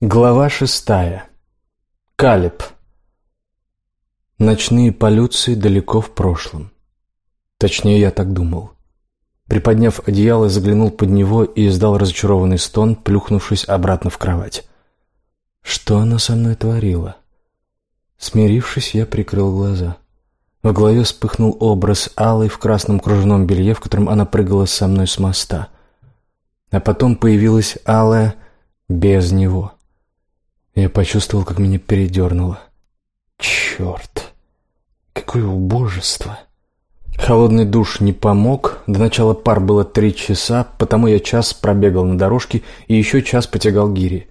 Глава шестая. Калеб. Ночные полюции далеко в прошлом. Точнее, я так думал. Приподняв одеяло, заглянул под него и издал разочарованный стон, плюхнувшись обратно в кровать. Что она со мной творила? Смирившись, я прикрыл глаза. В голове вспыхнул образ Аллы в красном кружевном белье, в котором она прыгала со мной с моста. А потом появилась Алая без него — я почувствовал, как меня передернуло. Черт! Какое убожество! Холодный душ не помог. До начала пар было три часа, потому я час пробегал на дорожке и еще час потягал гири.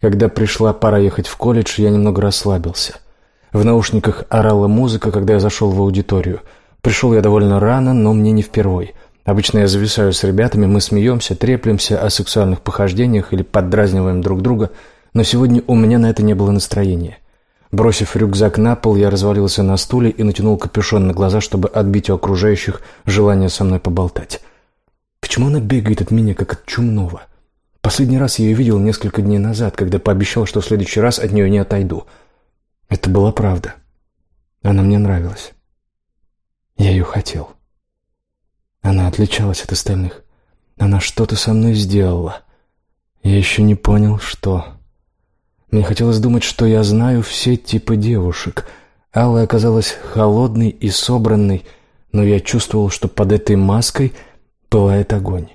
Когда пришла пора ехать в колледж, я немного расслабился. В наушниках орала музыка, когда я зашел в аудиторию. Пришел я довольно рано, но мне не впервой. Обычно я зависаю с ребятами, мы смеемся, треплемся о сексуальных похождениях или поддразниваем друг друга – но сегодня у меня на это не было настроения. Бросив рюкзак на пол, я развалился на стуле и натянул капюшон на глаза, чтобы отбить у окружающих желание со мной поболтать. Почему она бегает от меня, как от чумного? Последний раз я ее видел несколько дней назад, когда пообещал, что в следующий раз от нее не отойду. Это была правда. Она мне нравилась. Я ее хотел. Она отличалась от остальных. Она что-то со мной сделала. Я еще не понял, что... Мне хотелось думать, что я знаю все типы девушек. Алла оказалась холодной и собранной, но я чувствовал, что под этой маской пылает огонь.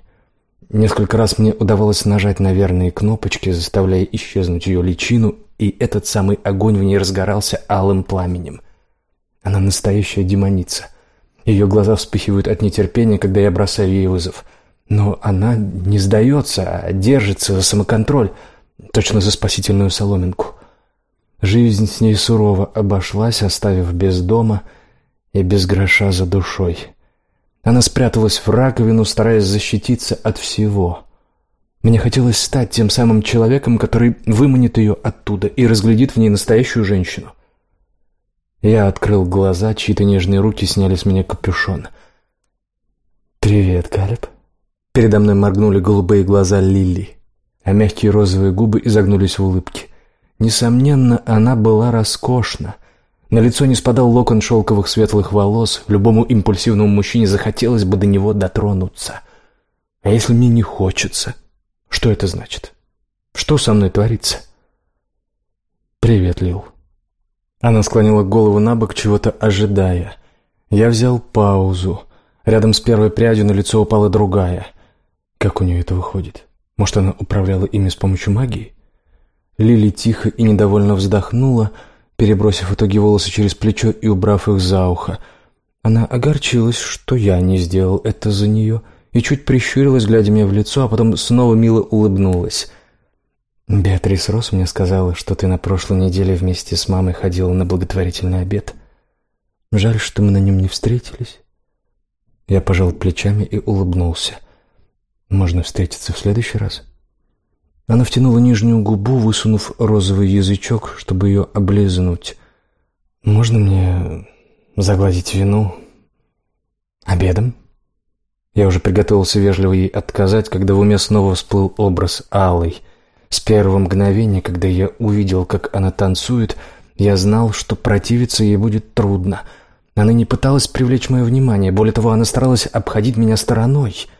Несколько раз мне удавалось нажать на верные кнопочки, заставляя исчезнуть ее личину, и этот самый огонь в ней разгорался алым пламенем. Она настоящая демоница. Ее глаза вспыхивают от нетерпения, когда я бросаю ей вызов. Но она не сдается, а держится за самоконтроль — точно за спасительную соломинку. Жизнь с ней сурово обошлась, оставив без дома и без гроша за душой. Она спряталась в раковину, стараясь защититься от всего. Мне хотелось стать тем самым человеком, который выманит ее оттуда и разглядит в ней настоящую женщину. Я открыл глаза, чьи-то нежные руки сняли с меня капюшон. «Привет, Калеб». Передо мной моргнули голубые глаза Лили а мягкие розовые губы изогнулись в улыбке. Несомненно, она была роскошна. На лицо не спадал локон шелковых светлых волос, любому импульсивному мужчине захотелось бы до него дотронуться. А если мне не хочется? Что это значит? Что со мной творится? «Привет, Лил». Она склонила голову на бок, чего-то ожидая. Я взял паузу. Рядом с первой прядью на лицо упала другая. Как у нее это выходит? Может, она управляла ими с помощью магии? Лили тихо и недовольно вздохнула, перебросив в итоге волосы через плечо и убрав их за ухо. Она огорчилась, что я не сделал это за нее, и чуть прищурилась, глядя мне в лицо, а потом снова мило улыбнулась. «Беатрис Росс мне сказала, что ты на прошлой неделе вместе с мамой ходила на благотворительный обед. Жаль, что мы на нем не встретились». Я пожал плечами и улыбнулся. Можно встретиться в следующий раз. Она втянула нижнюю губу, высунув розовый язычок, чтобы ее облизнуть. Можно мне загладить вину обедом? Я уже приготовился вежливо ей отказать, когда в уме снова всплыл образ Алой. С первого мгновения, когда я увидел, как она танцует, я знал, что противиться ей будет трудно. Она не пыталась привлечь мое внимание, более того, она старалась обходить меня стороной —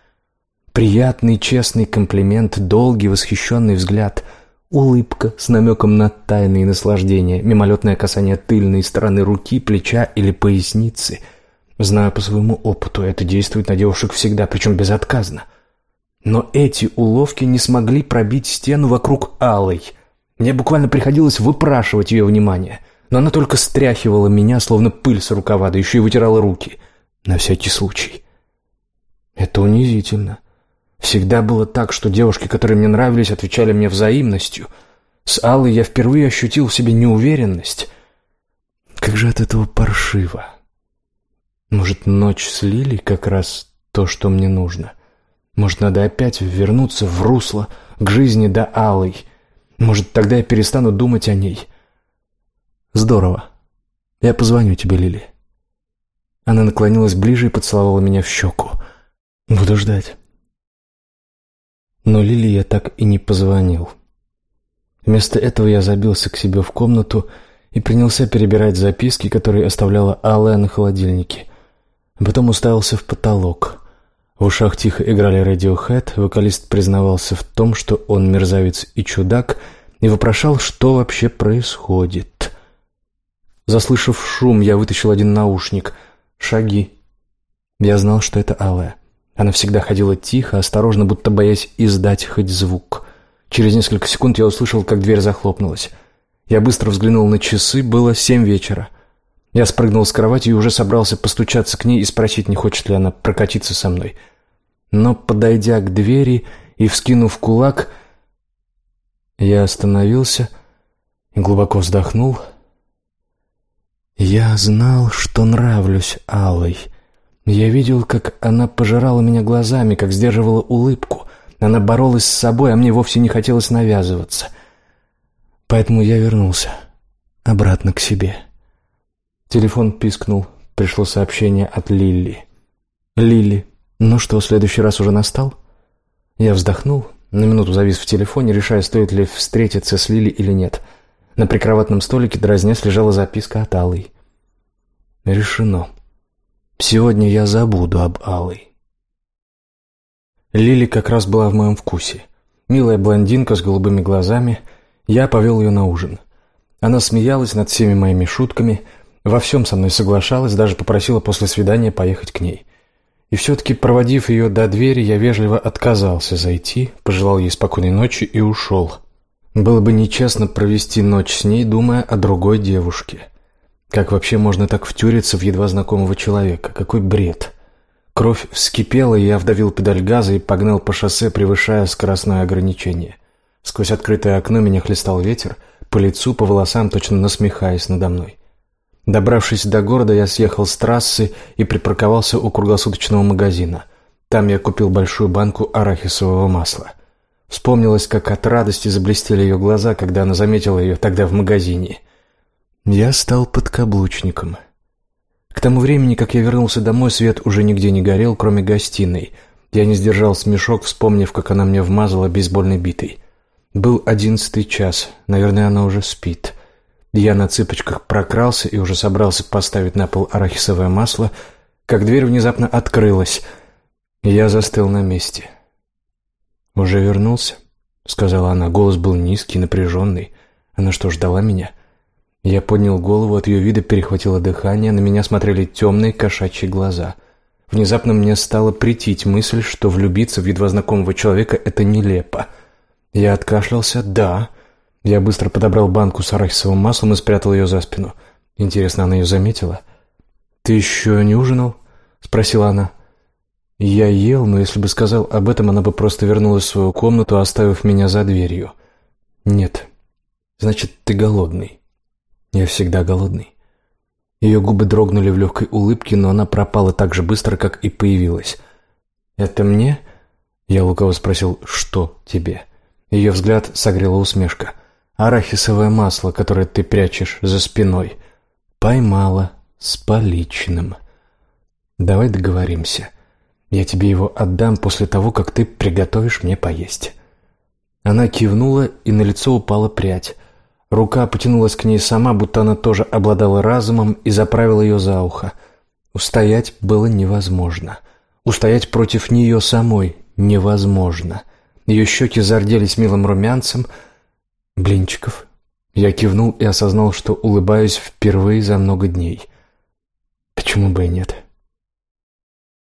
Приятный, честный комплимент, долгий, восхищенный взгляд, улыбка с намеком на тайные наслаждения, мимолетное касание тыльной стороны руки, плеча или поясницы. Знаю по своему опыту, это действует на девушек всегда, причем безотказно. Но эти уловки не смогли пробить стену вокруг Алой. Мне буквально приходилось выпрашивать ее внимание, но она только стряхивала меня, словно пыль с рукава, да еще и вытирала руки. На всякий случай. Это унизительно. Всегда было так, что девушки, которые мне нравились, отвечали мне взаимностью. С Аллой я впервые ощутил в себе неуверенность. Как же от этого паршиво. Может, ночь с Лилей как раз то, что мне нужно. Может, надо опять вернуться в русло, к жизни до Алой. Может, тогда я перестану думать о ней. Здорово. Я позвоню тебе, Лили. Она наклонилась ближе и поцеловала меня в щеку. Буду ждать. Но Лили я так и не позвонил. Вместо этого я забился к себе в комнату и принялся перебирать записки, которые оставляла Алая на холодильнике. Потом уставился в потолок. В ушах тихо играли Radiohead, вокалист признавался в том, что он мерзавец и чудак, и вопрошал, что вообще происходит. Заслышав шум, я вытащил один наушник. Шаги. Я знал, что это Алая. Она всегда ходила тихо, осторожно, будто боясь издать хоть звук. Через несколько секунд я услышал, как дверь захлопнулась. Я быстро взглянул на часы, было семь вечера. Я спрыгнул с кровати и уже собрался постучаться к ней и спросить, не хочет ли она прокатиться со мной. Но, подойдя к двери и вскинув кулак, я остановился и глубоко вздохнул. Я знал, что нравлюсь Алой. Я видел, как она пожирала меня глазами, как сдерживала улыбку. Она боролась с собой, а мне вовсе не хотелось навязываться. Поэтому я вернулся обратно к себе. Телефон пискнул. Пришло сообщение от Лилли. «Лилли, ну что, следующий раз уже настал?» Я вздохнул, на минуту завис в телефоне, решая, стоит ли встретиться с Лили или нет. На прикроватном столике дразнясь лежала записка от Аллы. «Решено. Сегодня я забуду об Алой. Лили как раз была в моем вкусе. Милая блондинка с голубыми глазами. Я повел ее на ужин. Она смеялась над всеми моими шутками, во всем со мной соглашалась, даже попросила после свидания поехать к ней. И все-таки, проводив ее до двери, я вежливо отказался зайти, пожелал ей спокойной ночи и ушел. Было бы нечестно провести ночь с ней, думая о другой девушке. Как вообще можно так втюриться в едва знакомого человека? Какой бред! Кровь вскипела, и я вдавил педаль газа и погнал по шоссе, превышая скоростное ограничение. Сквозь открытое окно меня хлестал ветер, по лицу, по волосам, точно насмехаясь надо мной. Добравшись до города, я съехал с трассы и припарковался у круглосуточного магазина. Там я купил большую банку арахисового масла. Вспомнилось, как от радости заблестели ее глаза, когда она заметила ее тогда в магазине — я стал подкаблучником. К тому времени, как я вернулся домой, свет уже нигде не горел, кроме гостиной. Я не сдержал смешок, вспомнив, как она мне вмазала бейсбольной битой. Был одиннадцатый час, наверное, она уже спит. Я на цыпочках прокрался и уже собрался поставить на пол арахисовое масло, как дверь внезапно открылась, я застыл на месте. «Уже вернулся?» — сказала она. Голос был низкий, напряженный. Она что, ждала меня?» — я поднял голову, от ее вида перехватило дыхание, на меня смотрели темные кошачьи глаза. Внезапно мне стало претить мысль, что влюбиться в едва знакомого человека — это нелепо. Я откашлялся «да». Я быстро подобрал банку с арахисовым маслом и спрятал ее за спину. Интересно, она ее заметила? «Ты еще не ужинал?» — спросила она. Я ел, но если бы сказал об этом, она бы просто вернулась в свою комнату, оставив меня за дверью. «Нет. Значит, ты голодный». Я всегда голодный. Ее губы дрогнули в легкой улыбке, но она пропала так же быстро, как и появилась. «Это мне?» Я лукаво спросил, «Что тебе?» Ее взгляд согрела усмешка. «Арахисовое масло, которое ты прячешь за спиной. Поймала с поличным. Давай договоримся. Я тебе его отдам после того, как ты приготовишь мне поесть». Она кивнула, и на лицо упала прядь. Рука потянулась к ней сама, будто она тоже обладала разумом и заправила ее за ухо. Устоять было невозможно. Устоять против нее самой невозможно. Ее щеки зарделись милым румянцем. «Блинчиков?» Я кивнул и осознал, что улыбаюсь впервые за много дней. Почему бы и нет?